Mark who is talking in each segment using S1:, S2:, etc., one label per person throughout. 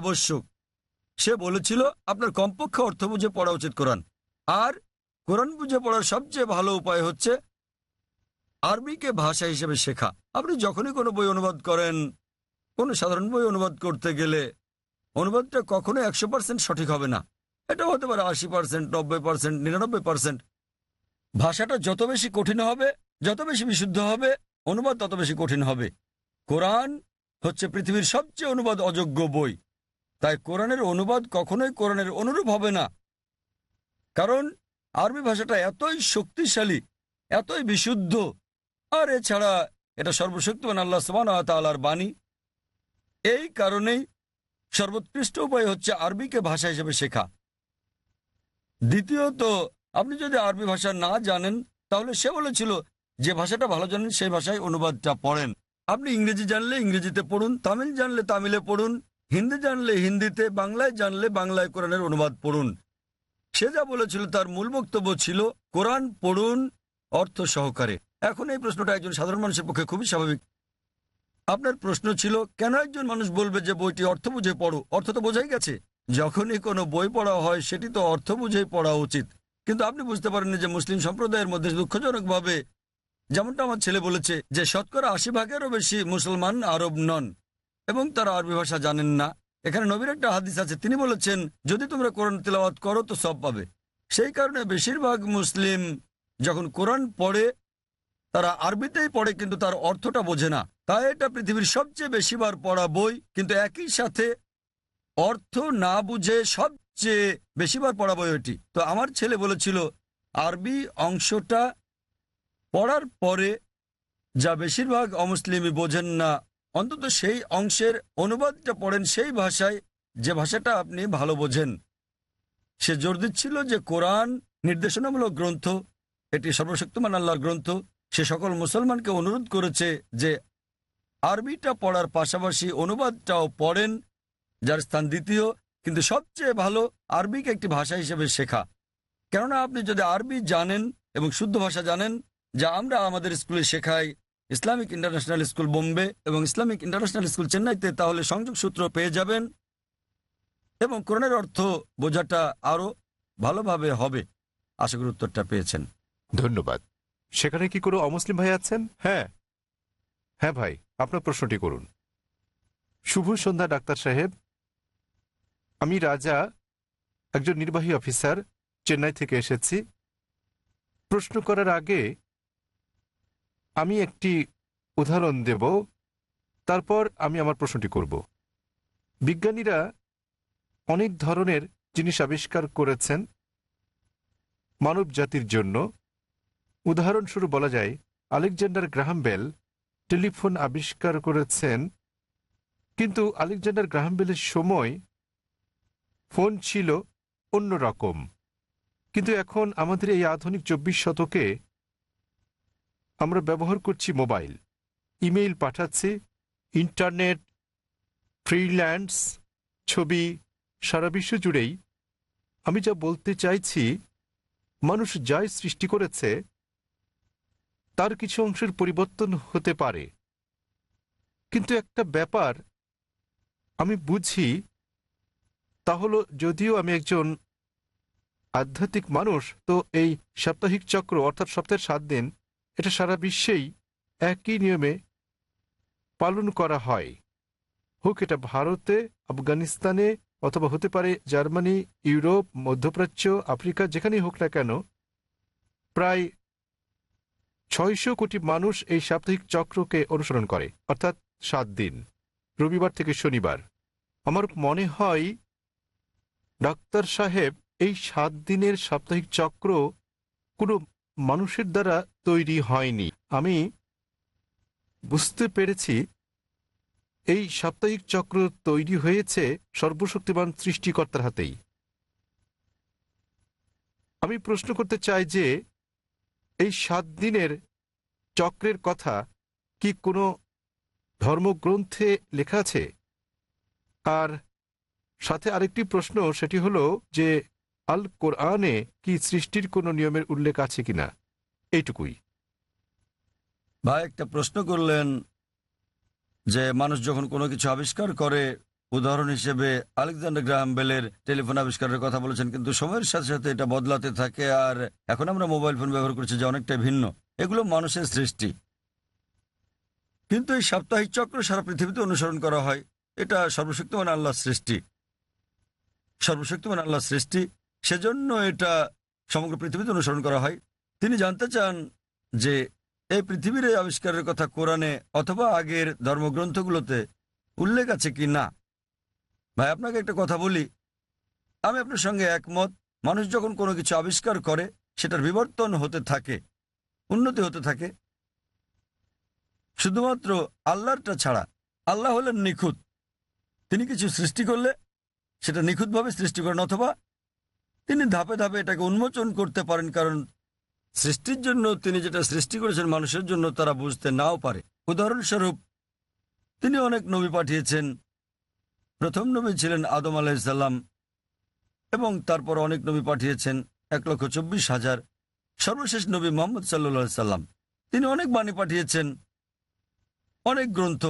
S1: আবশ্যক। সে বলেছিল, আপনার কমপক্ষে অর্থ বুঝে পড়া উচিত কোরআন। আর কোরআন বুঝে পড়ার সবচেয়ে ভালো উপায় হচ্ছে আরবিকে ভাষা হিসেবে শেখা। আপনি যখনই কোনো বই অনুবাদ করেন, কোনো সাধারণ বই অনুবাদ করতে গেলে অনুবাদটা কখনো একশো পার্সেন্ট সঠিক হবে না। এটা হতে পারে আশি পার্সেন্ট নব্বই পার্সেন্ট নিরানব্বই পার্সেন্ট ভাষাটা যত বেশি কঠিন হবে, যত বেশি বিশুদ্ধ হবে, অনুবাদ তত বেশি কঠিন হবে। কোরআন হচ্ছে পৃথিবীর সবচেয়ে অনুবাদ অযোগ্য বই। তাই কোরআনের অনুবাদ কখনোই কোরআনের অনুরূপ হবে না। কারণ আরবি ভাষাটা এতই শক্তিশালী, এতই বিশুদ্ধ, আর এছাড়া এটা সর্বশক্তিমান আল্লাহ সমান তালার বাণী। এই কারণেই সর্বোৎকৃষ্ট উপায় হচ্ছে আরবিকে ভাষা হিসেবে শেখা। দ্বিতীয়ত, আপনি যদি আরবি ভাষা না জানেন, তাহলে সে বলেছিল যে ভাষাটা ভালো জানেন, সেই ভাষায় অনুবাদটা পড়েন। আপনি ইংরেজি জানলে ইংরেজিতে পড়ুন, তামিল জানলে তামিলে পড়ুন হিন্দি জানলে হিন্দিতে, বাংলায় জানলে বাংলায় কোরআনের অনুবাদ পড়ুন। সে যা বলেছিল তার মূল বক্তব্য ছিল, কোরআন পড়ুন অর্থ সহকারে। এখন এই প্রশ্নটা একজন সাধারণ মানুষের পক্ষে খুবই স্বাভাবিক। আপনার প্রশ্ন ছিল, কেন একজন মানুষ বলবে যে বইটি অর্থ বুঝে পড়ো? অর্থ তো বোঝাই গেছে। যখনই কোনো বই পড়া হয়, সেটি তো অর্থ বুঝেই পড়া উচিত। কিন্তু আপনি বুঝতে পারেন যে মুসলিম সম্প্রদায়ের মধ্যে দুঃখজনকভাবে, যেমনটা আমার ছেলে বলেছে, যে শতকরা আশি ভাগেরও বেশি মুসলমান আরব নন। এবং তারা আরবি ভাষা জানেন না। এখানে নবীর একটা হাদিস আছে, তিনি বলেছেন, যদি তোমরা কোরআন তেলাওয়াত করো তো সব পাবে। সেই কারণে বেশিরভাগ মুসলিম যখন কোরআন পড়ে, তারা আরবিতেই পড়ে, কিন্তু তার অর্থটা বোঝে না। তাই এটা পৃথিবীর সবচেয়ে বেশিবার পড়া বই, কিন্তু একই সাথে অর্থ না বুঝে সবচেয়ে বেশিবার পড়া বই এটি। তো আমার ছেলে বলেছিল, আরবি অংশটা পড়ার পরে যা বেশিরভাগ অমুসলিমই বোঝেন না অন্তত সেই অংশের অনুবাদটা পড়েন সেই ভাষায়, যে ভাষাটা আপনি ভালো বোঝেন। সে জোর দিচ্ছিল যে কোরআন নির্দেশনামূলক গ্রন্থ, এটি সর্বশক্তিমান আল্লাহর গ্রন্থ। সে সকল মুসলমানকে অনুরোধ করেছে যে আরবিটা পড়ার পাশাপাশি অনুবাদটাও পড়েন, যার স্থান দ্বিতীয়, কিন্তু সবচেয়ে ভালো আরবিকে একটি ভাষা হিসেবে শেখা। কেননা আপনি যদি আরবি জানেন এবং শুদ্ধ ভাষা জানেন, যা আমরা আমাদের স্কুলে শেখাই ইসলামিক ইন্টারন্যাশনাল স্কুল বোম্বে এবং ইসলামিক ইন্টারন্যাশনাল স্কুল চেন্নাইতে তাহলে সংযোগ সূত্র পেয়ে যাবেন এবং কোরআনের অর্থ বোঝাটা আরও ভালোভাবে হবে। আশা করি উত্তরটা পেয়েছেন।
S2: ধন্যবাদ। সেখানে কি কোনো অমুসলিম ভাই আছেন? হ্যাঁ। হ্যাঁ ভাই, আপনার প্রশ্নটি করুন। শুভ সন্ধ্যা, ডাক্তার সাহেব। আমি রাজা, একজন নির্বাহী অফিসার, চেন্নাই থেকে এসেছি। প্রশ্ন করার আগে আমি একটি উদাহরণ দেব। তারপর আমি আমার প্রশ্নটি করব। বিজ্ঞানীরা অনেক ধরনের জিনিস আবিষ্কার করেছেন মানব জাতির জন্য। উদাহরণস্বরূপ বলা যায়, আলেকজান্ডার গ্রাহাম বেল টেলিফোন আবিষ্কার করেছেন। কিন্তু আলেকজান্ডার গ্রাহাম বেলের সময় ফোন ছিল অন্য রকম কিন্তু এখন আমাদের এই আধুনিক চব্বিশ শতকে আমরা ব্যবহার করছি মোবাইল। ইমেইল পাঠাচ্ছি, ইন্টারনেট ফ্রিল্যান্ডস ছবি, সারা বিশ্ব জুড়েই। আমি যা বলতে চাইছি, মানুষ যাই সৃষ্টি করেছে, তার কিছু অংশের পরিবর্তন হতে পারে। কিন্তু একটা ব্যাপার আমি বুঝি, তা হলো যদিও আমি একজন আধ্যাত্মিক মানুষ, তো এই সাপ্তাহিক চক্র অর্থাৎ সপ্তাহের সাত দিন এটা সারা বিশ্বেই একই নিয়মে পালন করা হয়। হোক এটা ভারতে, আফগানিস্তানে অথবা হতে পারে জার্মানি, ইউরোপ, মধ্যপ্রাচ্য, আফ্রিকা, যেখানেই হোক না কেন, প্রায় ছয়শো কোটি মানুষ এই সাপ্তাহিক চক্রকে অনুসরণ করে, অর্থাৎ সাত দিন, রবিবার থেকে শনিবার। আমার মনে হয় ডাক্তার সাহেব এই সাত দিনের সাপ্তাহিক চক্র কোনো মানুষের দ্বারা তৈরি হয়নি। আমি বুঝতে পেরেছি, এই সাপ্তাহিক চক্র তৈরি হয়েছে সর্বশক্তিমান সৃষ্টিকর্তার হাতেই। আমি প্রশ্ন করতে চাই যে, এই সাত দিনের চক্রের কথা কি কোনো ধর্মগ্রন্থে লেখা আছে? আর সাথে আরেকটি প্রশ্ন, সেটি হলো যে আল কোরআনে কি সৃষ্টির কোনো নিয়মের উল্লেখ আছে কিনা? এইটুকুই।
S1: ভাই, একটা প্রশ্ন করলেন যে মানুষ যখন কোনো কিছু আবিষ্কার করে, উদাহরণ হিসেবে আলেকজান্ডার গ্রাহাম বেলের টেলিফোন আবিষ্কারের কথা বলেছেন, কিন্তু সময়ের সাথে সাথে এটা বদলাতে থাকে, আর এখন আমরা মোবাইল ফোন ব্যবহার করছি যে অনেকটা ভিন্ন। এগুলো মানুষের সৃষ্টি। কিন্তু এই সাপ্তাহিক চক্র সারা পৃথিবীতে অনুসরণ করা হয়। এটা সর্বশক্তিমান আল্লাহ সৃষ্টি। সর্বশক্তিমান আল্লাহ সৃষ্টি। সেজন্য এটা সমগ্র পৃথিবীতে অনুসরণ করা হয়। তিনি জানতে চান যে এই পৃথিবীর আবিষ্কারের কথা কোরআনে অথবা আগের ধর্মগ্রন্থগুলোতে উল্লেখ আছে কি না? ভাই, আপনাকে একটা কথা বলি। আমি আপনার সঙ্গে একমত। মানুষ যখন কোনো কিছু আবিষ্কার করে, সেটার বিবর্তন হতে থাকে, উন্নতি হতে থাকে। শুধুমাত্র আল্লাহরটা ছাড়া, আল্লাহ হলেন নিখুঁত। তিনি কিছু সৃষ্টি করলে, সেটা নিখুঁতভাবে সৃষ্টি করেন অথবা তিনি ধাপে ধাপে এটাকে উন্মোচন করতে পারেন, কারণ সৃষ্টির জন্য তিনি যেটা সৃষ্টি করেছেন মানুষের জন্য তারা বুঝতে নাও পারে। উদাহরণস্বরূপ, তিনি অনেক নবী পাঠিয়েছেন। প্রথম নবী ছিলেন আদম আলাইসাল্লাম এবং তারপর অনেক নবী পাঠিয়েছেন, এক লক্ষ চব্বিশ হাজার। সর্বশেষ নবী মোহাম্মদ সাল্লা সাল্লাম। তিনি অনেক বাণী পাঠিয়েছেন, অনেক গ্রন্থ।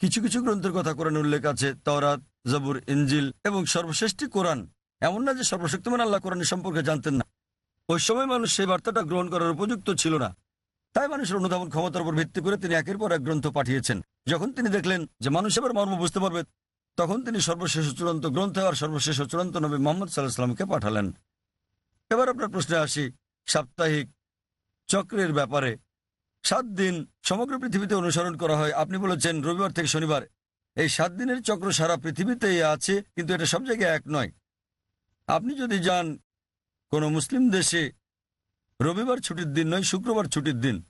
S1: কিছু কিছু গ্রন্থের কথা কোরআন উল্লেখ আছে তরাত জবুর ইঞ্জিল এবং সর্বশ্রেষ্ঠী কোরআন। এমন না যে সর্বশক্তিমান আল্লাহ কোরআনের সম্পর্কে জানতেন না। ওই সময় মানুষ সেই বার্তাটা গ্রহণ করার উপযুক্ত ছিল না। তাই মানুষের অনুধাবন ক্ষমতার উপর ভিত্তি করে তিনি একের পর এক গ্রন্থ পাঠিয়েছেন। যখন তিনি দেখলেন যে মানুষ এবার মর্ম বুঝতে পারবে, তখন তিনি সর্বশেষ চূড়ান্ত গ্রন্থ আর সর্বশেষ চূড়ান্ত নবী মোহাম্মদ সাল্লাহ পাঠালেন। এবার আপনার প্রশ্নে আসি, সাপ্তাহিক চক্রের ব্যাপারে সাত দিন সমগ্র পৃথিবীতে অনুসরণ করা হয়। আপনি বলেছেন, রবিবার থেকে শনিবার। এই সাত দিনের চক্র সারা পৃথিবীতেই আছে, কিন্তু এটা সব জায়গায় এক নয়। আপনি যদি যান কোনো মুসলিম দেশে, রবিবার ছুটির দিন নয়, শুক্রবার ছুটির দিন।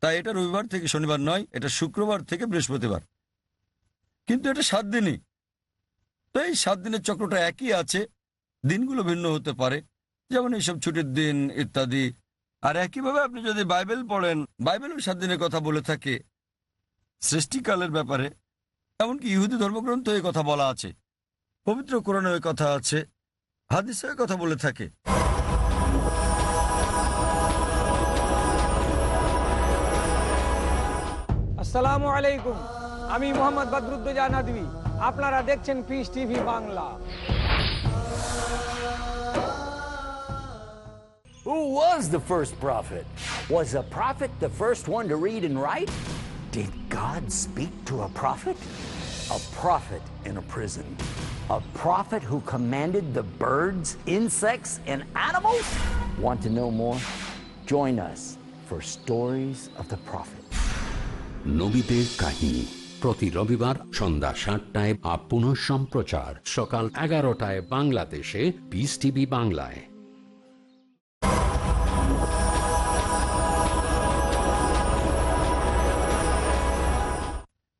S1: তাই এটা রবিবার থেকে শনিবার নয়, এটা শুক্রবার থেকে বৃহস্পতিবার। কিন্তু এটা সাত দিনই। তো এই সাত দিনের চক্রটা একই আছে, দিনগুলো ভিন্ন হতে পারে। যেমন এইসব ছুটির দিন ইত্যাদি। আর একইভাবে আপনি যদি বাইবেল পড়েন, বাইবেলও সাত দিনের কথা বলে থাকে সৃষ্টিকালের ব্যাপারে। এমনকি ইহুদি ধর্মগ্রন্থ এই কথা বলা আছে। পবিত্র কোরআনে ওই কথা আছে। হাদিসে ওই কথা বলে থাকে
S3: আসসালামু আলাইকুম আমি মোহাম্মদ বদরুদ্দোজা নদী আপনারা দেখছেন Peace TV Bangla
S4: Who was the first prophet? Was a prophet the first one to read and write? Did God speak to a prophet? A prophet in a prison. A prophet who commanded the birds, insects, and animals? Want to know more? Join us for Stories of the Prophet.
S5: নবীদের কাহিনী প্রতি রবিবার সন্ধ্যা সাতটায় up পুনঃ সম্প্রচার সকাল এগারোটায় বাংলাদেশে পিস টিভি বাংলায়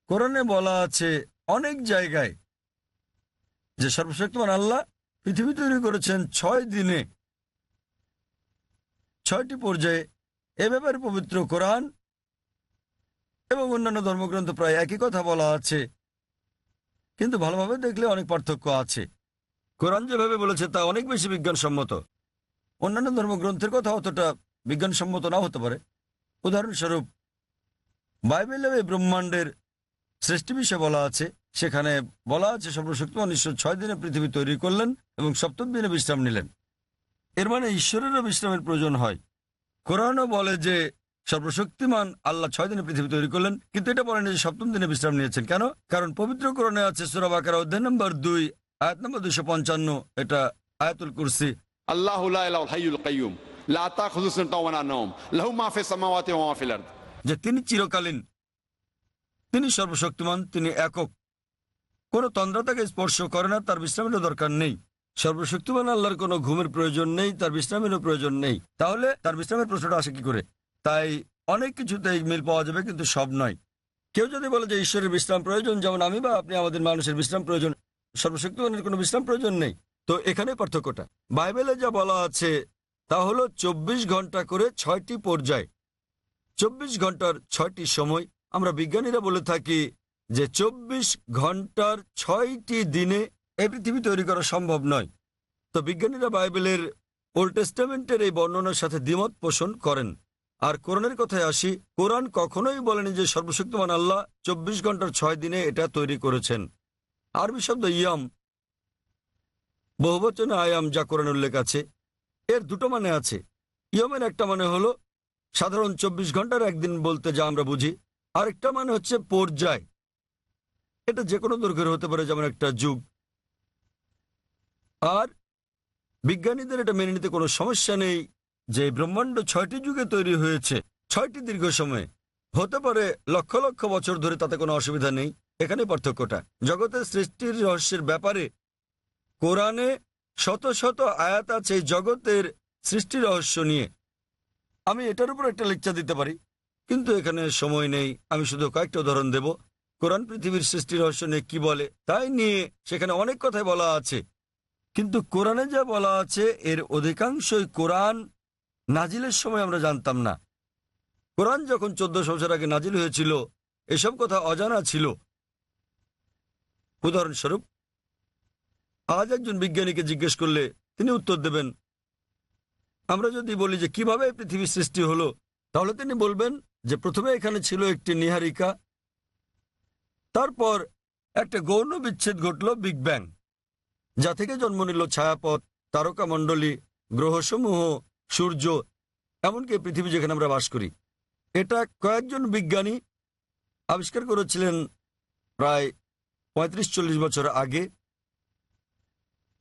S1: কোরআনে বলা আছে অনেক জায়গায় যে সর্বশক্তিমান আল্লাহ পৃথিবী তৈরি করেছেন ছয় দিনে। ছয়টি পর্যায়ে এ ব্যাপারে পবিত্র কোরআন এবং অন্যান্য ধর্মগ্রন্থ প্রায় একই কথা বলা আছে। কিন্তু ভালোভাবে দেখলে অনেক পার্থক্য আছে। কোরআন যেভাবে বলেছে তা অনেক বেশি বিজ্ঞানসম্মত। অন্যান্য ধর্মগ্রন্থের কথা অতটা বিজ্ঞানসম্মত না হতে পারে। উদাহরণস্বরূপ বাইবেলে এই ব্রহ্মাণ্ডের সৃষ্টি বিষয়ে বলা আছে সেখানে বলা আছে সর্বশক্তি উনিশশো ছয় দিনে পৃথিবী তৈরি করলেন এবং সপ্তম দিনে বিশ্রাম নিলেন। এর মানে ঈশ্বরেরও বিশ্রামের প্রয়োজন হয়। কোরআনও বলে যে সর্বশক্তিমান আল্লাহ ছয় দিনে পৃথিবী তৈরি করলেন কিন্তু এটা বলেন যে সপ্তম দিনে বিশ্রাম নিয়েছেন। কেন? কারণ পবিত্র কোরআনে আছে সুরাবাকার অধ্যায় নম্বর দুই আয়াত নম্বর দুশো পঞ্চান্ন এটা আয়াতুল কুরসি। যে তিনি চিরকালীন তিনি সর্বশক্তিমান তিনি একক। কোনো তন্দ্রা তাকে স্পর্শ করে না, তার বিশ্রামেরও দরকার নেই। সর্বশক্তিমান আল্লাহর কোনো ঘুমের প্রয়োজন নেই, তার বিশ্রামেরও প্রয়োজন নেই। তাহলে তার বিশ্রামের প্রশ্নটা আসে কি করে? তাই অনেক কিছুতেই মিল পাওয়া যাবে, কিন্তু সব নয়। কেউ যদি বলে যে ঈশ্বরের বিশ্রাম প্রয়োজন, যেমন আমি বা আপনি আমাদের মানুষের বিশ্রাম প্রয়োজন, সর্বশক্তিমানের কোনো বিশ্রাম প্রয়োজন নেই। তো এখানে পার্থক্যটা। বাইবেলে যা বলা আছে, তা হলো চব্বিশ ঘণ্টা করে ছয়টি পর্যায়। চব্বিশ ঘণ্টার ছয়টি সময় আমরা বিজ্ঞানীরা বলে থাকি যে চব্বিশ ঘণ্টার ছয়টি দিনে এই পৃথিবী তৈরি করা সম্ভব নয়। তো বিজ্ঞানীরা বাইবেলের ওল্ড টেস্টামেন্টের এই বর্ণনার সাথে দ্বিমত পোষণ করেন। আর কোরআনের কথায় আসি, কোরআন কখনোই বলেনি যে সর্বশক্তিমান আল্লাহ চব্বিশ ঘণ্টার ছয় দিনে এটা তৈরি করেছেন। আরবি শব্দ ইয়াম, বহুবচন আয়াম যা কোরআন উল্লেখ আছে, এর দুটো মানে আছে। ইয়মের একটা মানে হলো সাধারণ চব্বিশ ঘণ্টার একদিন বলতে যা আমরা বুঝি, আরেকটা মানে হচ্ছে পর্যায়। এটা যে কোনো দৈর্ঘ্যের হতে পারে, যেমন একটা যুগ। আর বিজ্ঞানীদের এটা মেনে নিতে কোনো সমস্যা নেই যে ব্রহ্মাণ্ড ছয়টি যুগে তৈরি হয়েছে, ছয়টি দীর্ঘ সময়ে। হতে পারে লক্ষ লক্ষ বছর ধরে তাতে কোনো অসুবিধা নেই। এখানে পার্থক্যটা। জগতের সৃষ্টির রহস্যের ব্যাপারে কোরআনে শত শত আয়াত আছে জগতের সৃষ্টি রহস্য নিয়ে। আমি এটার উপর একটা লেকচার দিতে পারি, কিন্তু এখানে সময় নেই। আমি শুধু কয়েকটা উদাহরণ দেব। কোরআন পৃথিবীর সৃষ্টি রহস্য নিয়ে কি বলে, তাই নিয়ে সেখানে অনেক কথাই বলা আছে। কিন্তু কোরআনে যা বলা আছে, এর অধিকাংশই কোরআন নাজিলের সময় আমরা জানতাম না। কোরআন যখন চোদ্দশো বছর আগে নাজিল হয়েছিল, এসব কথা অজানা ছিল। উদাহরণস্বরূপ, আজ একজন বিজ্ঞানীকে জিজ্ঞেস করলে তিনি উত্তর দেবেন, আমরা যদি বলি যে কীভাবে পৃথিবীর সৃষ্টি হলো, তাহলে তিনি বলবেন যে প্রথমে এখানে ছিল একটি নিহারিকা তারপর একটা গৌণ বিচ্ছেদ ঘটল বিগ ব্যাং যা থেকে জন্ম নিল ছায়াপথ তারকামণ্ডলী গ্রহসমূহ, সূর্য, এমনকি পৃথিবী যেখানে আমরা বাস করি। এটা কয়েকজন বিজ্ঞানী আবিষ্কার করেছিলেন প্রায় পঁয়ত্রিশ চল্লিশ বছর আগে।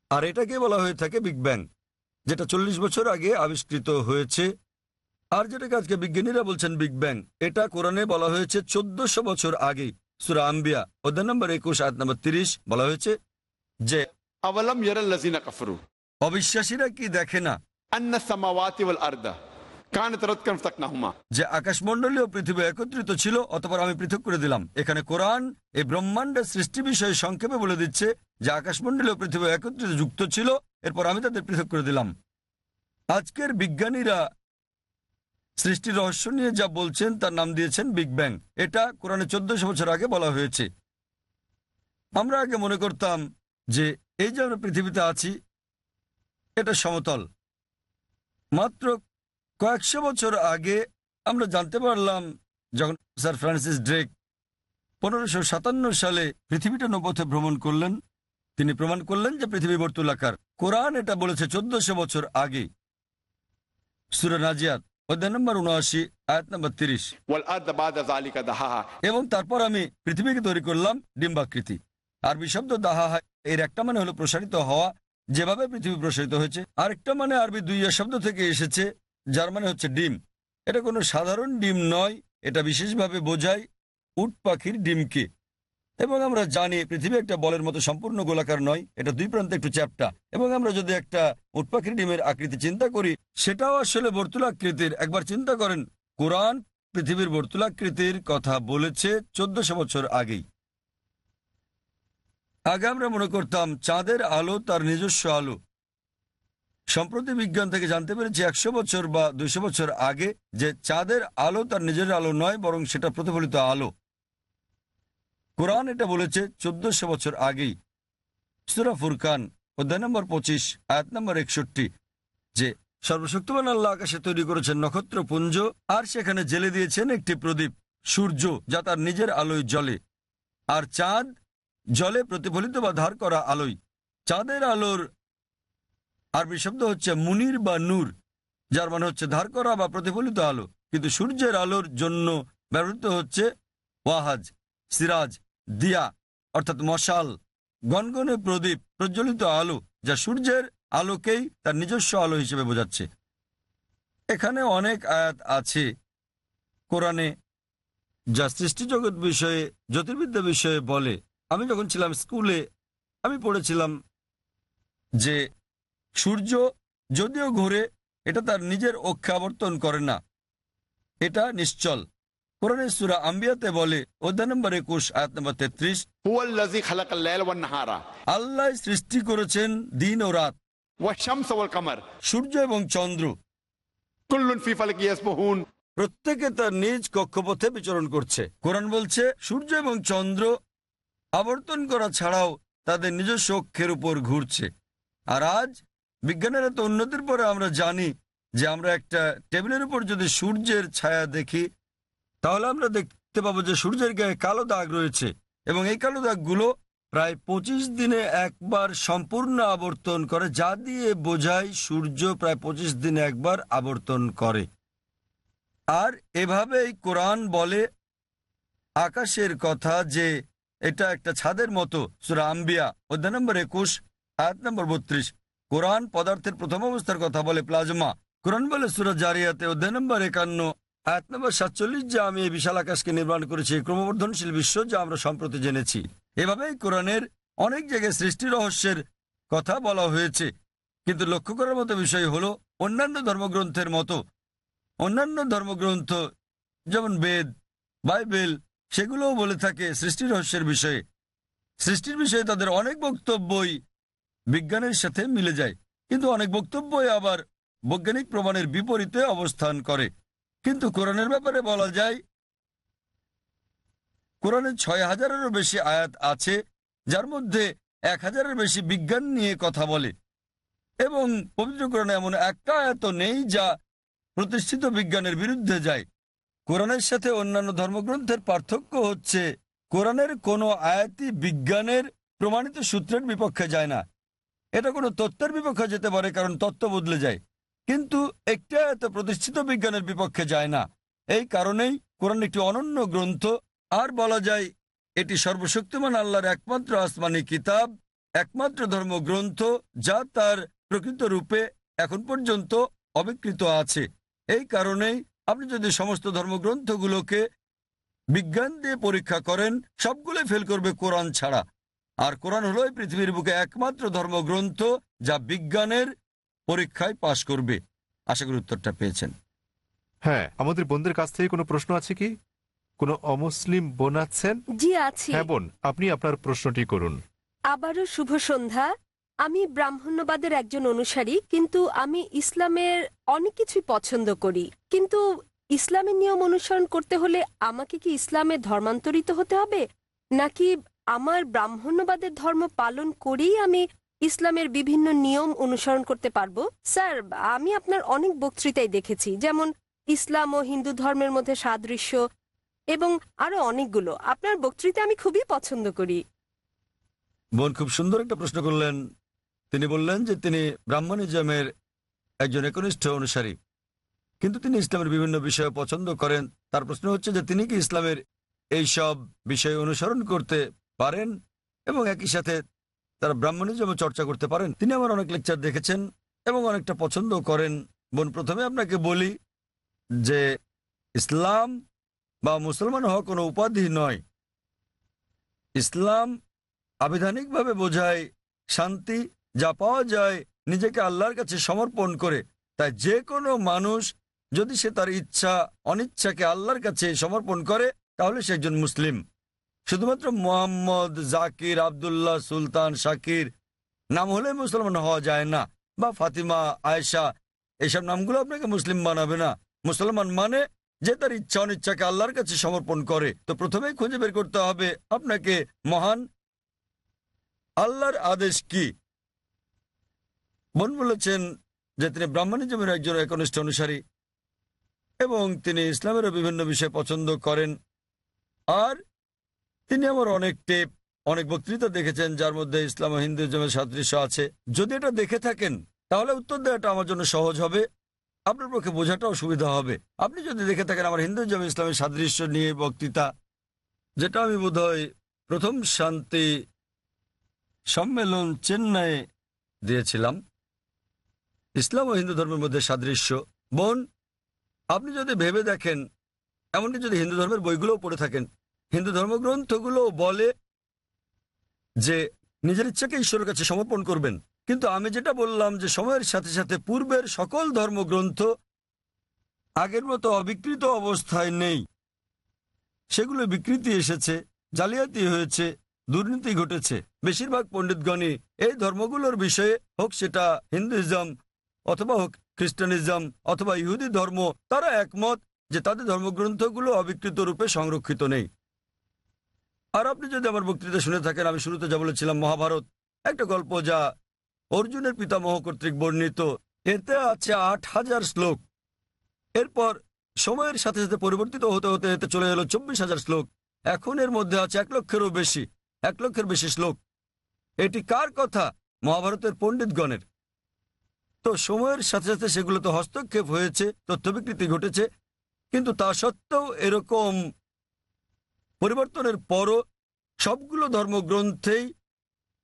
S1: আর এটাকে বলা হয়ে থাকে বিগ ব্যাং যেটা চল্লিশ বছর আগে আবিষ্কৃত হয়েছে। আর যেটাকে আজকে বিজ্ঞানীরা বলছেন বিগ ব্যাং এটা কোরআনে বলা হয়েছে চোদ্দশো বছর আগে। সুরা আম্বিয়া অধ্যায় নম্বর একুশ আট নম্বর তিরিশ বলা হয়েছে যে
S6: আওয়ালাম ইয়ারাল্লাযিনা কাফারু।
S1: অবিশ্বাসীরা কি দেখে না?
S6: আন্না সামাওয়াতি ওয়াল আরদা
S1: যে আকাশমন্ডলী ও পৃথিবী একত্রিত ছিল অতপর আমি পৃথক করে দিলাম। এখানে কোরআন এই ব্রহ্মাণ্ডের সৃষ্টি বিষয়ে সংক্ষেপে বলে দিচ্ছে যে আকাশমন্ডলী ও পৃথিবী একত্রিত যুক্ত ছিল এরপর আমি তাদের পৃথক করে দিলাম। আজকের বিজ্ঞানীরা সৃষ্টির রহস্য নিয়ে যা বলছেন, তার নাম দিয়েছেন বিগ ব্যাং এটা কোরআনে চোদ্দশো বছর আগে বলা হয়েছে। আমরা আগে মনে করতাম যে এই যে আমরা পৃথিবীতে আছি, এটা সমতল। মাত্র কয়েকশো বছর আগে আমরা জানতে পারলাম, যখন স্যার ফ্রান্সিস ড্রেক পনেরোশো সাতান্ন সালে পৃথিবীটা নৌপথে ভ্রমণ করলেন, তিনি প্রমাণ করলেন যে পৃথিবী বর্তুলাকার। কোরআন এটা বলেছে চোদ্দশো বছর আগে। সুরা নাজিয়াত। অধ্যায় নম্বর উনআশি আয়াত নম্বর তিরিশ। এবং তারপর আমি পৃথিবীকে তৈরি করলাম ডিম্বাকৃতি। আর বিশব্দ দাহাহা এর একটা মানে হলো প্রসারিত হওয়া যেভাবে পৃথিবী প্রসারিত হয়েছে। আরেকটা মানে আরবি দুই শব্দ থেকে এসেছে যার মানে হচ্ছে ডিম। এটা কোনো সাধারণ ডিম নয় এটা বিশেষভাবে বোঝায় উট পাখির ডিমকে। এবং আমরা জানি পৃথিবী একটা বলের মতো সম্পূর্ণ গোলাকার নয়। এটা দুই প্রান্তে একটু চ্যাপটা। এবং আমরা যদি একটা উট পাখির ডিমের আকৃতি চিন্তা করি, সেটাও আসলে বর্তুলাকৃতির। একবার চিন্তা করেন, কোরআন পৃথিবীর বর্তুলাকৃতির কথা বলেছে চোদ্দশো বছর আগেই। আগে আমরা মনে করতাম, চাঁদের আলো তার নিজস্ব আলো। সম্প্রতি বিজ্ঞান থেকে জানতে পেরেছি, একশো বছর বা দুইশো বছর আগে যে চাঁদের আলো তার নিজের আলো নয়, বরং সেটা প্রতিফলিত আলো। কোরআন এটা বলেছে চোদ্দশো বছর আগেই। সুরা ফুরকান, অধ্যায় নম্বর পঁচিশ, আয়াত নম্বর একষট্টি, যে সর্বশক্তিমান আল্লাহ আকাশে তৈরি করেছেন নক্ষত্রপুঞ্জ আর সেখানে জেলে দিয়েছেন একটি প্রদীপ, সূর্য, যা তার নিজের আলোয় জ্বলে। আর চাঁদ, জলে প্রতিফলিত বা ধার করা আলোয়। চাঁদের আলোর আরবি শব্দ হচ্ছে মুনির বা নূর, যার মানে হচ্ছে ধার করা বা প্রতিফলিত আলো। কিন্তু সূর্যের আলোর জন্য ব্যবহৃত হচ্ছে ওয়াহাজ, সিরাজ দিয়া, অর্থাৎ মশাল, গনগনে প্রদীপ প্রজ্বলিত আলো, যা সূর্যের আলোকেই তার নিজস্ব আলো হিসেবে বোঝাচ্ছে। এখানে অনেক আয়াত আছে কোরআনে, যা সৃষ্টিজগৎ বিষয়ে, জ্যোতির্বিদ্যা বিষয়ে বলে। আমি যখন ছিলাম স্কুলে, আমি পড়েছিলাম যে সূর্য যদিও ঘুরে, এটা তার নিজের অক্ষে আবর্তন করে না, এটা নিশ্চল। কোরআনে সুরা আম্বিয়াতে বলে নম্বর একুশ সৃষ্টি করেছেন দিন সূর্য এবং চন্দ্র। প্রত্যেকে তার নিজ কক্ষপথে বিচরণ করছে। কোরআন বলছে সূর্য এবং চন্দ্র আবর্তন করা ছাড়াও তাদের নিজস্ব অক্ষের উপর ঘুরছে। আর আজ বিজ্ঞানের এত উন্নতির পরে আমরা জানি যে আমরা একটা টেবিলের উপর যদি সূর্যের ছায়া দেখি তাহলে আমরা দেখতে পাবো যে সূর্যের গায়ে কালো দাগ রয়েছে এবং এই কালো দাগগুলো প্রায় পঁচিশ দিনে একবার সম্পূর্ণ আবর্তন করে, যা দিয়ে বোঝায় সূর্য প্রায় পঁচিশ দিনে একবার আবর্তন করে। আর এভাবেই কোরআন বলে আকাশের কথা যে এটা একটা ছাদের মতো, সুরা আম্বিয়া, অধ্যায় নম্বর একুশ, আয়াত নম্বর বত্রিশ। কোরআন পদার্থের প্রথম অবস্থার কথা বলে প্লাজমা। কোরআন বলে সুরা জারিয়াতে, অধ্যায় নম্বর একান্ন আয়াত নম্বর সাতচল্লিশ, যে আমি এই বিশাল আকাশকে নির্মাণ করেছি ক্রমবর্ধনশীল বিশ্ব যা আমরা সম্প্রতি জেনেছি। এভাবেই কোরআনের অনেক জায়গায় সৃষ্টি রহস্যের কথা বলা হয়েছে। কিন্তু লক্ষ্য করার মতো বিষয় হলো, অন্যান্য ধর্মগ্রন্থের মতো, অন্যান্য ধর্মগ্রন্থ যেমন বেদ, বাইবেল, সেগুলোও বলে থাকে সৃষ্টি রহস্যের বিষয়ে। সৃষ্টির বিষয়ে তাদের অনেক বক্তব্যই বিজ্ঞানের সাথে মিলে যায়, কিন্তু অনেক বক্তব্যই আবার বৈজ্ঞানিক প্রমাণের বিপরীতে অবস্থান করে। কিন্তু কোরআনের ব্যাপারে বলা যায়, কোরআনের ছয় হাজারেরও বেশি আয়াত আছে, যার মধ্যে এক হাজারের বেশি বিজ্ঞান নিয়ে কথা বলে। এবং পবিত্র কোরআনে এমন একটা আয়াত নেই যা প্রতিষ্ঠিত বিজ্ঞানের বিরুদ্ধে যায়। কোরআনের সাথে অন্যান্য ধর্মগ্রন্থের পার্থক্য হচ্ছে, কোরআনের কোনো আয়াতি বিজ্ঞানের প্রমাণিত সূত্রের বিপক্ষে যায় না। এটা কোনো তত্ত্বের বিপক্ষে যেতে পারে, কারণ তত্ত্ব বদলে যায়। কিন্তু একটি এত প্রতিষ্ঠিত বিজ্ঞানের বিপক্ষে যায় না। এই কারণেই কোরআন একটি অনন্য গ্রন্থ, আর বলা যায় এটি সর্বশক্তিমান আল্লাহর একমাত্র আসমানি কিতাব, একমাত্র ধর্মগ্রন্থ, যা তার প্রকৃত রূপে এখন পর্যন্ত অবিকৃত আছে। এই কারণেই আপনি যদি সমস্ত ধর্মগ্রন্থগুলোকে বিজ্ঞান দিয়ে পরীক্ষা করেন, সবগুলোই ফেল করবে কোরআন ছাড়া। আর কোরআন হলো পৃথিবীর বুকে একমাত্র ধর্মগ্রন্থ, যা বিজ্ঞানের পরীক্ষায় পাশ করবে। আশা করি উত্তরটা পেয়েছেন।
S2: হ্যাঁ আমাদের বোনদের কাছ থেকে কোনো প্রশ্ন আছে কি? কোনো অমুসলিম বোন আছেন?
S7: জি আছি।
S2: হ্যাঁ বোন আপনি আপনার প্রশ্নটি করুন।
S7: আবারও শুভ সন্ধ্যা। আমি ব্রাহ্মণ্যবাদের একজন অনুসারী কিন্তু আমি ইসলামের অনেক কিছুই পছন্দ করি। কিন্তু ইসলামের নিয়ম অনুসরণ করতে হলে আমাকে কি ইসলামে ধর্মান্তরিত হতে হবে? নাকি আমার ব্রাহ্মণ্যবাদের ধর্ম পালন করেই আমি ইসলামের বিভিন্ন নিয়ম অনুসরণ করতে পারব। স্যার, আমি আপনার অনেক বক্তৃতাই দেখেছি, যেমন ইসলাম ও হিন্দু ধর্মের মধ্যে সাদৃশ্য এবং আরও অনেকগুলো। আপনার বক্তৃতা আমি খুবই পছন্দ করি।
S1: বোন, খুব সুন্দর একটা প্রশ্ন করলেন। তিনি বললেন যে তিনি ব্রাহ্মণিজমের একজন একনিষ্ঠ অনুসারী, কিন্তু তিনি ইসলামের বিভিন্ন বিষয় পছন্দ করেন। তার প্রশ্ন হচ্ছে যে তিনি কি ইসলামের এই সব বিষয় অনুসরণ করতে পারেন এবং একই সাথে তারা ব্রাহ্মণিজমে চর্চা করতে পারেন। তিনি আমার অনেক লেকচার দেখেছেন এবং অনেকটা পছন্দ করেন। বোন, প্রথমে আপনাকে বলি যে ইসলাম বা মুসলমান হওয়া কোনো উপাধি নয়। ইসলাম আবিধানিকভাবে বোঝায় শান্তি, যা পাওয়া যায় নিজেকে আল্লাহর কাছে সমর্পণ করে। তাই যে কোনো মানুষ যদি সে তার ইচ্ছা, অনিচ্ছাকে আল্লাহর কাছে সমর্পণ করে, তাহলে সে একজন মুসলিম। শুধুমাত্র মোহাম্মদ জাকির, আবদুল্লাহ সুলতান, শাকির নাম হলে মুসলমান হওয়া যায় না। বা ফাতিমা, আয়েশা, এসব নামগুলো আপনাকে মুসলিম বানাবে না। মুসলমান মানে যে তার ইচ্ছা অনিচ্ছাকে আল্লাহর কাছে সমর্পণ করে। তো প্রথমেই খুঁজে বের করতে হবে আপনাকে মহান আল্লাহর আদেশ কি? বোন বলেছেন যে তিনি ব্রাহ্মণিজমের একজন একনিষ্ঠ অনুসারী এবং তিনি ইসলামেরও বিভিন্ন বিষয় পছন্দ করেন। আর তিনি আমার অনেক টেপ, অনেক বক্তৃতা দেখেছেন, যার মধ্যে ইসলাম ও হিন্দুজমের সাদৃশ্য আছে। যদি এটা দেখে থাকেন, তাহলে উত্তর দেওয়াটা আমার জন্য সহজ হবে। আপনার পক্ষে বোঝাটাও সুবিধা হবে। আপনি যদি দেখে থাকেন আমার হিন্দুজম ইসলামের সাদৃশ্য নিয়ে বক্তৃতা, যেটা আমি বোধহয় প্রথম শান্তি সম্মেলন চেন্নাইয়ে দিয়েছিলাম। ইসলাম ও হিন্দু ধর্মের মধ্যে সাদৃশ্য। বোন, আপনি যদি ভেবে দেখেন, এমনকি যদি হিন্দু ধর্মের বইগুলোও পড়ে থাকেন হিন্দু ধর্মগ্রন্থগুলো বলে যে নিজের ইচ্ছাকে ঈশ্বরের কাছে সমর্পণ করবেন। কিন্তু আমি যেটা বললাম যে সময়ের সাথে সাথে পূর্বের সকল ধর্মগ্রন্থ আগের মতো অবিকৃত অবস্থায় নেই। সেগুলো বিকৃতি এসেছে, জালিয়াতি হয়েছে, দুর্নীতি ঘটেছে। বেশিরভাগ পণ্ডিতগণই এই ধর্মগুলোর বিষয়ে হোক সেটা হিন্দুইজম অথবা হোক খ্রিস্টানিজম অথবা ইহুদি ধর্ম, তারা একমত যে তাদের ধর্মগ্রন্থগুলো অবিকৃত রূপে সংরক্ষিত নেই। আপনি যদি আমার বক্তৃতা শুনে থাকেন, আমি শুরুতে যা বলেছিলাম, মহাভারত, একটা গল্প যা অর্জুনের পিতামহ কর্তৃক বর্ণিত। এতে আছে আট হাজার শ্লোক। এরপর সময়ের সাথে সাথে পরিবর্তিত হতে হতে এতে চলে এলো চব্বিশ হাজার শ্লোক। এখন এর মধ্যে আছে এক লক্ষেরও বেশি, এক লক্ষের বেশি শ্লোক। এটি কার কথা? মহাভারতের পণ্ডিতগণের। তো সময়ের সাথে সাথে সেগুলো তো হস্তক্ষেপ হয়েছে তথ্য বিকৃতি ঘটেছে, কিন্তু তা সত্ত্বেও এরকম পরিবর্তনের পরও সবগুলো ধর্মগ্রন্থেই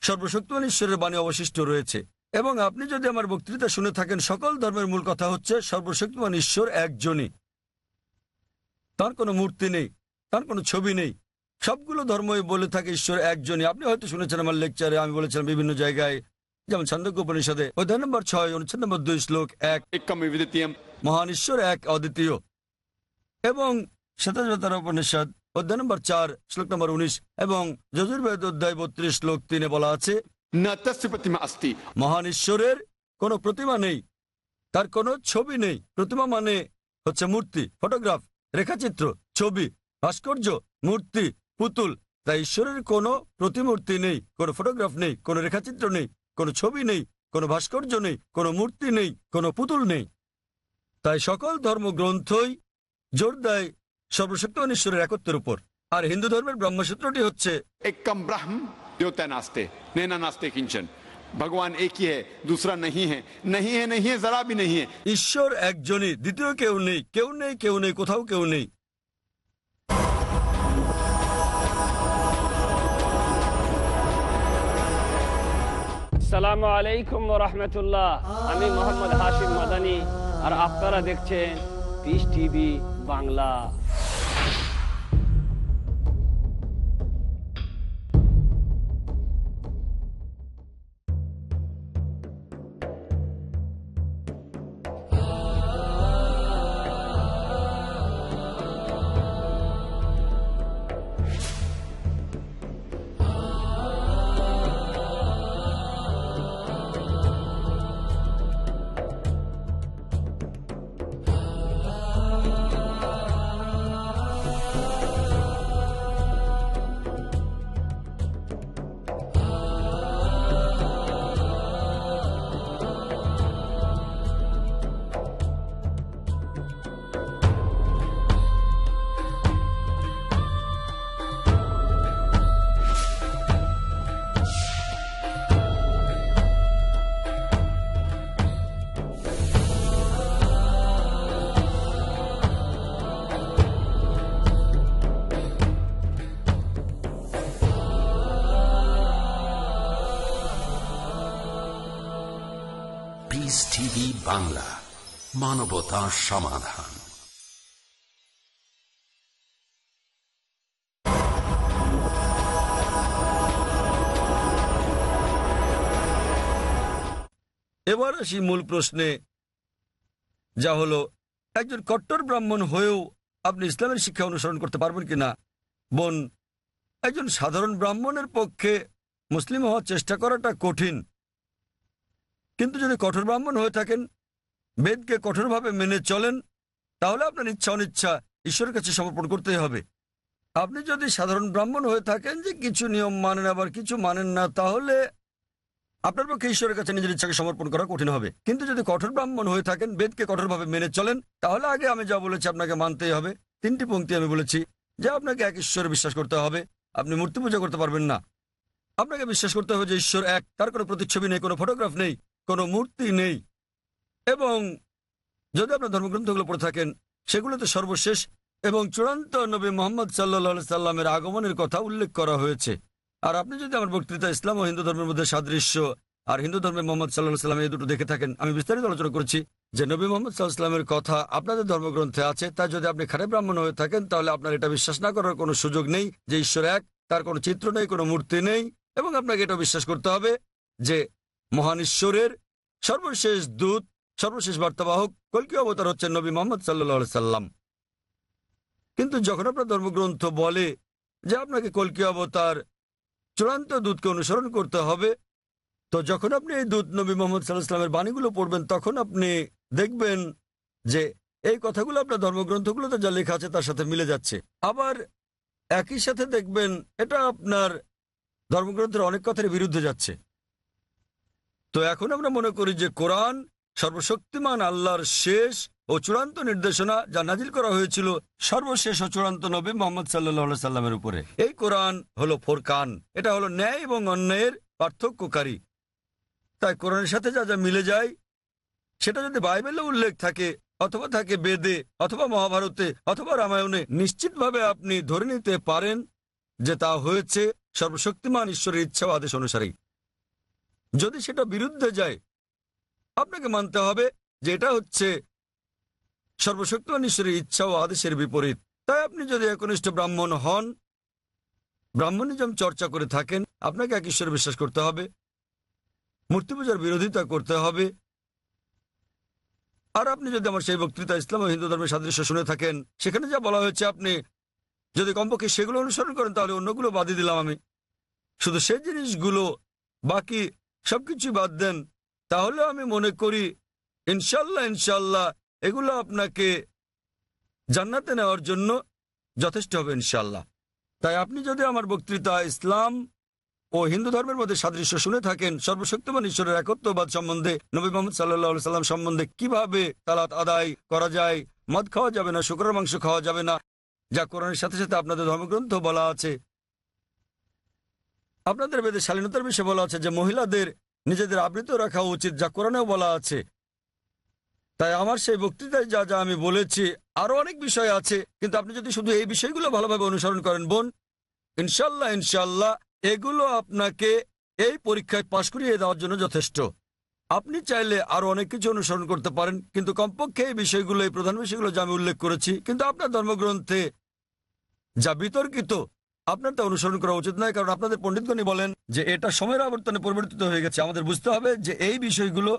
S1: সর্বশক্তিমান ঈশ্বরের বাণী অবশিষ্ট রয়েছে। এবং আপনি যদি আমার বক্তৃতা শুনে থাকেন সকল ধর্মের মূল কথা হচ্ছে সর্বশক্তিমান ঈশ্বর একজনই। তার কোনো মূর্তি নেই তার কোনো ছবি নেই। সবগুলো ধর্মই বলে থাকে ঈশ্বর একজনই। আপনি হয়তো শুনেছেন আমার লেকচারে আমি বলেছিলাম বিভিন্ন জায়গায় যেমন ছন্দজ্ঞ উপনিষদে অধ্যায় নম্বর ছয় অনুচ্ছেদ নম্বর দুই শ্লোক এক। মহান ঈশ্বর এক অদ্বিতীয়। এবং শ্বেতাজতার উপনিষদ অধ্যায় নম্বর চার শ্লোক নম্বর উনিশ এবং যজুর্বেদ অধ্যায় বত্রিশ শ্লোক তিনে বলা আছে মহান ঈশ্বরের কোনো প্রতিমা নেই তার কোনো ছবি নেই। প্রতিমা মানে হচ্ছে মূর্তি ফটোগ্রাফ রেখাচিত্র ছবি ভাস্কর্য মূর্তি পুতুল। তাই ঈশ্বরের কোনো প্রতিমূর্তি নেই কোনো ফটোগ্রাফ নেই কোনো রেখাচিত্র নেই কোনো ছবি নেই কোনো ভাস্কর্য নেই কোনো মূর্তি নেই কোনো পুতুল নেই। তাই সকল ধর্মগ্রন্থই জোর দেয় সর্বশক্তি ঈশ্বরের একত্রের উপর। আর হিন্দু ধর্মের ব্রহ্মসূত্রটি হচ্ছে
S6: ভগবান একই নহি জরা ভি নহি
S1: ঈশ্বর একজনই দ্বিতীয় কেউ নেই কেউ নেই কেউ নেই কোথাও কেউ নেই।
S3: আমি মোহাম্মদ হাশিম মাদানি আর আপনারা দেখছেন বাংলা।
S5: বাংলা মানবতার সমাধান।
S1: এবার আসি মূল প্রশ্নে, যা হলো, একজন কট্টর ব্রাহ্মণ হয়েও আপনি ইসলামের শিক্ষা অনুসরণ করতে পারবেন কিনা বোন, একজন সাধারণ ব্রাহ্মণের পক্ষে মুসলিম হওয়ার চেষ্টা করাটা কঠিন। কিন্তু যদি কঠোর ব্রাহ্মণ হয়ে থাকেন বেদকে কঠোরভাবে মেনে চলেন, তাহলে আপনার ইচ্ছা অনিচ্ছা ঈশ্বরের কাছে সমর্পণ করতেই হবে। আপনি যদি সাধারণ ব্রাহ্মণ হয়ে থাকেন যে কিছু নিয়ম মানেন আবার কিছু মানেন না, তাহলে আপনার পক্ষে ঈশ্বরের কাছে নিজের ইচ্ছাকে সমর্পণ করা কঠিন হবে। কিন্তু যদি কঠোর ব্রাহ্মণ হয়ে থাকেন, বেদকে কঠোরভাবে মেনে চলেন, তাহলে আগে আমি যা বলেছি আপনাকে মানতেই হবে। তিনটি পংক্তি আমি বলেছি, যে আপনাকে এক ঈশ্বরে বিশ্বাস করতে হবে। আপনি মূর্তি পূজা করতে পারবেন না। আপনাকে বিশ্বাস করতে হবে যে ঈশ্বর এক, তার কোনো প্রতিচ্ছবি নেই, কোনো ফটোগ্রাফ নেই, কোনো মূর্তি নেই। এবং যদি আপনার ধর্মগ্রন্থগুলো পড়ে থাকেন, সেগুলোতে সর্বশেষ এবং চূড়ান্ত নবী মোহাম্মদ সাল্লা সাল্লামের আগমনের কথা উল্লেখ করা হয়েছে। আর আপনি যদি আমার বক্তৃতা ইসলাম ও হিন্দু ধর্মের মধ্যে সাদৃশ্য আর হিন্দু ধর্মে মোহাম্মদ সাল্লাহ সাল্লাম এই দুটো দেখে থাকেন, আমি বিস্তারিত আলোচনা করছি যে নবী মোহাম্মদ সাল্লাহ সাল্লামের কথা আপনাদের ধর্মগ্রন্থে আছে। তা যদি আপনি খারে ব্রাহ্মণ হয়ে থাকেন, তাহলে আপনার এটা বিশ্বাস না করার কোনো সুযোগ নেই যে ঈশ্বর এক, তার কোনো চিত্র নেই, কোনো মূর্তি নেই এবং আপনাকে এটা বিশ্বাস করতে হবে যে মহান ঈশ্বরের সর্বশেষ দূত সর্বশেষ বার্তাবাহক কলকি অবতার হচ্ছেন নবী মোহাম্মদ সাল্লাহ সাল্লাম। কিন্তু যখন আপনার ধর্মগ্রন্থ বলে যে আপনাকে কলকি অবতার চূড়ান্ত দূতকে অনুসরণ করতে হবে, তো যখন আপনি এই দূত নবী মোহাম্মদ সাল্লাহামের বাণীগুলো পড়বেন, তখন আপনি দেখবেন যে এই কথাগুলো আপনার ধর্মগ্রন্থগুলোতে যা লেখা আছে তার সাথে মিলে যাচ্ছে। আবার একই সাথে দেখবেন এটা আপনার ধর্মগ্রন্থের অনেক কথার বিরুদ্ধে যাচ্ছে। তো এখন আমরা মনে করি যে কোরআন সর্বশক্তিমান আল্লাহর শেষ ও চূড়ান্ত নির্দেশনা যা নাজিল করা হয়েছিল সর্বশেষ ও চূড়ান্ত নবী মোহাম্মদ সাল্লাহ সাল্লামের উপরে। এই কোরআন হলো ফোরকান। এটা হলো ন্যায় এবং অন্যায়ের পার্থক্যকারী। তাই কোরআনের সাথে যা যা মিলে যায়, সেটা যদি বাইবেলে উল্লেখ থাকে, অথবা থাকে বেদে, অথবা মহাভারতে, অথবা রামায়ণে, নিশ্চিতভাবে আপনি ধরে নিতে পারেন যে তা হয়েছে সর্বশক্তিমান ঈশ্বরের ইচ্ছা আদেশ অনুসারেই। যদি সেটা বিরুদ্ধে যায় আপনাকে মানতে হবে যে এটা হচ্ছে সর্বশক্তিমান ঈশ্বরের ইচ্ছা ও আদেশের বিপরীত। তাই আপনি যদি একনিষ্ঠ ব্রাহ্মণ হন ব্রাহ্মণিজম চর্চা করে থাকেন, আপনাকে এক ঈশ্বরে বিশ্বাস করতে হবে, মূর্তি পূজার বিরোধিতা করতে হবে। আর আপনি যদি আমার সেই বক্তৃতা ইসলাম ও হিন্দু ধর্মের সাদৃশ্য শুনে থাকেন, সেখানে যা বলা হয়েছে আপনি, যদি কমপক্ষে সেগুলো অনুসরণ করেন, তাহলে অন্যগুলো বাদই দিলাম আমি। শুধু সেই জিনিসগুলো বাকি সবকিছু বাদ দেন তাহলে আমি মনে করি, ইনশাল্লাহ ইনশাল্লাহ, এগুলো আপনাকে জান্নাতে নেওয়ার জন্য যথেষ্ট হবে, ইনশাল্লাহ। তাই আপনি যদি আমার বক্তৃতা ইসলাম ও হিন্দু ধর্মের মধ্যে সাদৃশ্য শুনে থাকেন, সর্বশক্তিমান ঈশ্বরের একত্ববাদ সম্বন্ধে, নবী মোহাম্মদ সাল্লাহ সাল্লাম সম্বন্ধে কীভাবে তালাত আদায় করা যায়, মদ খাওয়া যাবে না, শুক্রের মাংস খাওয়া যাবে না, যা কোরআনের সাথে সাথে আপনাদের ধর্মগ্রন্থ বলা আছে। আপনাদের বেদে শালীনতার বিষয়ে বলা আছে যে মহিলাদের নিজেদের আবৃত রাখা উচিত, যা কোরআনেও বলা আছে। তাই আমার সেই বক্তৃতায় যা যা আমি বলেছি, আরও অনেক বিষয় আছে, কিন্তু আপনি যদি শুধু এই বিষয়গুলো ভালোভাবে অনুসরণ করেন, বোন ইনশাল্লাহ ইনশাল্লাহ এগুলো আপনাকে এই পরীক্ষায় পাশ করিয়ে দেওয়ার জন্য যথেষ্ট। আপনি চাইলে আরও অনেক কিছু অনুসরণ করতে পারেন, কিন্তু কমপক্ষে এই বিষয়গুলো, এই প্রধান বিষয়গুলো যা আমি উল্লেখ করেছি, কিন্তু আপনার ধর্মগ্রন্থে যা বিতর্কিত আপনার তা অনুসরণ করা উচিত নয়, কারণ আপনাদের পণ্ডিতগণই বলেন যে এটা সময়ের আবর্তনে পরিবর্তিত হয়ে গেছে। আমাদের বুঝতে হবে যে এই বিষয়গুলো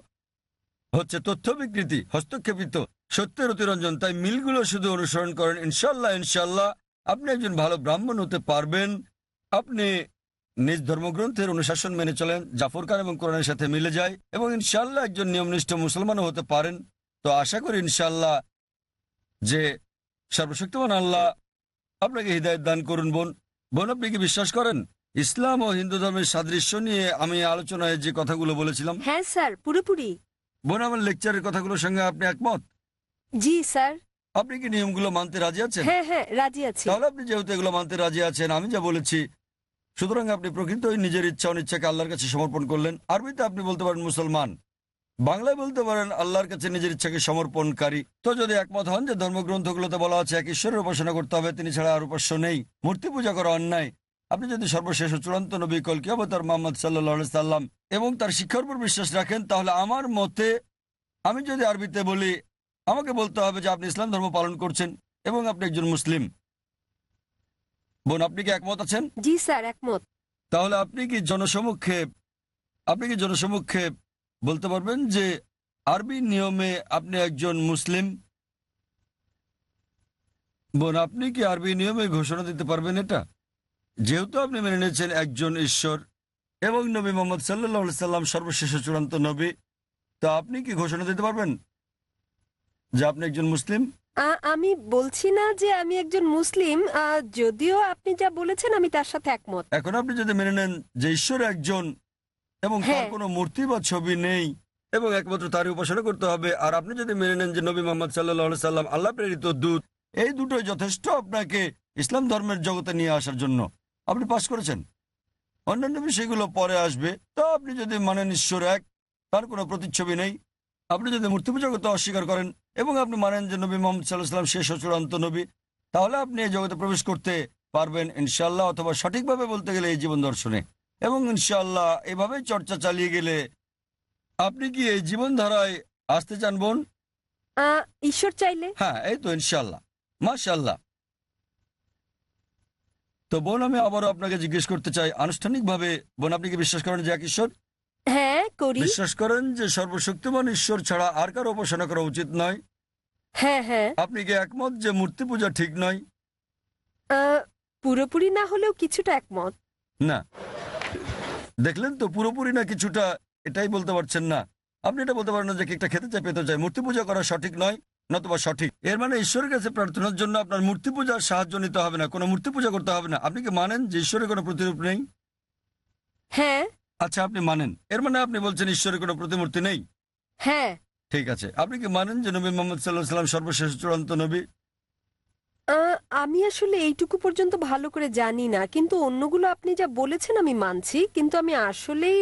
S1: হচ্ছে তথ্য বিকৃতি হস্তক্ষেপিত, সত্যের অতিরঞ্জন। তাই মিলগুলো শুধু অনুসরণ করেন ইনশাল্লাহ ইনশাল্লাহ আপনি একজন ভালো ব্রাহ্মণ হতে পারবেন। আপনি নিজ ধর্মগ্রন্থের অনুশাসন মেনে চলেন, জাফর খান এবং কোরআনের সাথে মিলে যায়, এবং ইনশাল্লাহ একজন নিয়মনিষ্ঠ মুসলমানও হতে পারেন। তো আশা করি ইনশাল্লাহ যে সর্বশক্তিমান আল্লাহ আপনাকে হৃদায়ত দান করুন বোন। বোন আপনি কি বিশ্বাস করেন? ইসলাম ও হিন্দু ধর্মের সাদৃশ্য নিয়ে আমি আলোচনায় যে কথাগুলো বলেছিলাম।
S7: হ্যাঁ স্যার পুরোপুরি।
S1: বোন আমার লেকচারের কথাগুলোর সঙ্গে আপনি একমত?
S7: জি স্যার।
S1: আপনি কি নিয়মগুলো মানতে রাজি আছেন?
S7: হ্যাঁ হ্যাঁ রাজি আছি।
S1: তাহলে আপনি যেহেতু এগুলো মানতে রাজি আছেন আমি যা বলেছি সুতরাং আপনি প্রকৃতই নিজের ইচ্ছা অনিচ্ছাকে আল্লাহর কাছে সমর্পণ করলেন। আরবিতে আপনি বলতে পারেন মুসলমান। বাংলায় বলতে পারেন আল্লাহর কাছে নিজের ইচ্ছাকে সমর্পণকারী। তো যদি একমত হন যে ধর্মগ্রন্থগুলোতে বলা আছে এক ঈশ্বরের উপাসনা করতে হবে তিনি ছাড়া আর উপাস্য নেই। মূর্তি পূজা করা অন্যায়। আপনি যদি সর্বশেষ চূড়ান্ত নবী কলকি অবতার মোহাম্মদ সাল্লাহ সাল্লাম এবং তার শিক্ষার উপর বিশ্বাস রাখেন তাহলে আমার মতে আমি যদি আরবিতে বলি আমাকে বলতে হবে যে আপনি ইসলাম ধর্ম পালন করছেন এবং আপনি একজন মুসলিম। বোন আপনি কি একমত আছেন?
S7: জি স্যার একমত।
S1: তাহলে আপনি কি জনসমক্ষে আপনি কি জনসমক্ষে বলতে পারবেন যে আরবি নিয়মে আপনি একজন মুসলিম বোন আপনি কি আরবি নিয়মে ঘোষণা দিতে পারবেন এটা? যেহেতু আপনি মেনে নিয়েছেন একজন ঈশ্বর এবং নবী মোহাম্মদ সাল্লাহ সাল্লাম সর্বশেষ চূড়ান্ত নবী তা আপনি কি ঘোষণা দিতে পারবেন যে আপনি একজন মুসলিম?
S7: আমি বলছি না যে আমি একজন মুসলিম যদিও আপনি যা বলেছেন আমি তার সাথে একমত।
S1: এখন আপনি যদি মেনে নেন যে ঈশ্বর একজন এবং তার
S7: হ্যাঁ।
S1: কোনো মূর্তি বা ছবি নেই। এবং একমাত্র তারই উপাসনা করতে হবে। আর আপনি যদি মেনে নেন যে নবী মোহাম্মদ সাল্লাহ সাল্লাম আল্লাহ প্রেরিত দূত এই দুটোই যথেষ্ট আপনাকে ইসলাম ধর্মের জগতে নিয়ে আসার জন্য। আপনি পাশ করেছেন। অন্যান্য বিষয়গুলো পরে আসবে। তো আপনি যদি মানেন ঈশ্বর এক তার কোনো প্রতিচ্ছবি নেই। আপনি যদি মূর্তি পূজা করতে অস্বীকার করেন এবং আপনি মানেন যে নবী মোহাম্মদ সাল্লাহ সাল্লাম শেষ চূড়ান্ত নবী তাহলে আপনি এই জগতে প্রবেশ করতে পারবেন ইনশাল্লাহ অথবা সঠিকভাবে বলতে গেলে এই জীবন দর্শনে। এবং ইনশাল্লাহ এভাবে চর্চা চালিয়ে গেলে আপনি কি এই জীবনধারায় আসতে চান বোন?
S7: আ, ঈশ্বর চাইলে।
S1: হ্যাঁ এই তো ইনশাল্লাহ মাশাল্লাহ তো বোন আমি আবারও আপনাকে জিজ্ঞেস করতে চাই আনুষ্ঠানিকভাবে বোন আপনি কি বিশ্বাস করেন যে এক ঈশ্বর?
S7: হ্যাঁ করি।
S1: বিশ্বাস করেন যে সর্বশক্তিমান ঈশ্বর ছাড়া আর কারও উপাসনা করা উচিত নয়?
S7: হ্যাঁ হ্যাঁ।
S1: আপনি কি একমত যে মূর্তি পূজা ঠিক নয়?
S7: আ, পুরোপুরি না হলেও কিছুটা একমত।
S1: না। দেখলেন তো পুরোপুরি না কিছুটা? এটাই বলতে পারছেন না। আপনি এটা বলতে পারেন না যে কেকটা খেতে চাই পেতে চাই মূর্তি পূজা করা সঠিক নয় নতুবা সঠিক। এর মানে ঈশ্বরের কাছে প্রার্থনার জন্য আপনার মূর্তি পূজার সাহায্য নিতে হবে না কোনো মূর্তি পূজা করতে হবে না। আপনি কি মানেন যে ঈশ্বরের কোনো প্রতিরূপ নেই?
S7: হ্যাঁ।
S1: আচ্ছা আপনি মানেন। এর মানে আপনি বলছেন ঈশ্বরের কোনো প্রতিমূর্তি নেই?
S7: হ্যাঁ।
S1: ঠিক আছে। আপনি কি মানেন যে নবী মোহাম্মদ সাল্লাহ সাল্লাম সর্বশেষ চূড়ান্ত নবী?
S7: আমি আসলে এইটুকু পর্যন্ত ভালো করে জানি না, কিন্তু অন্যগুলো আপনি যা বলেছেন আমি মানছি, কিন্তু আমি আসলেই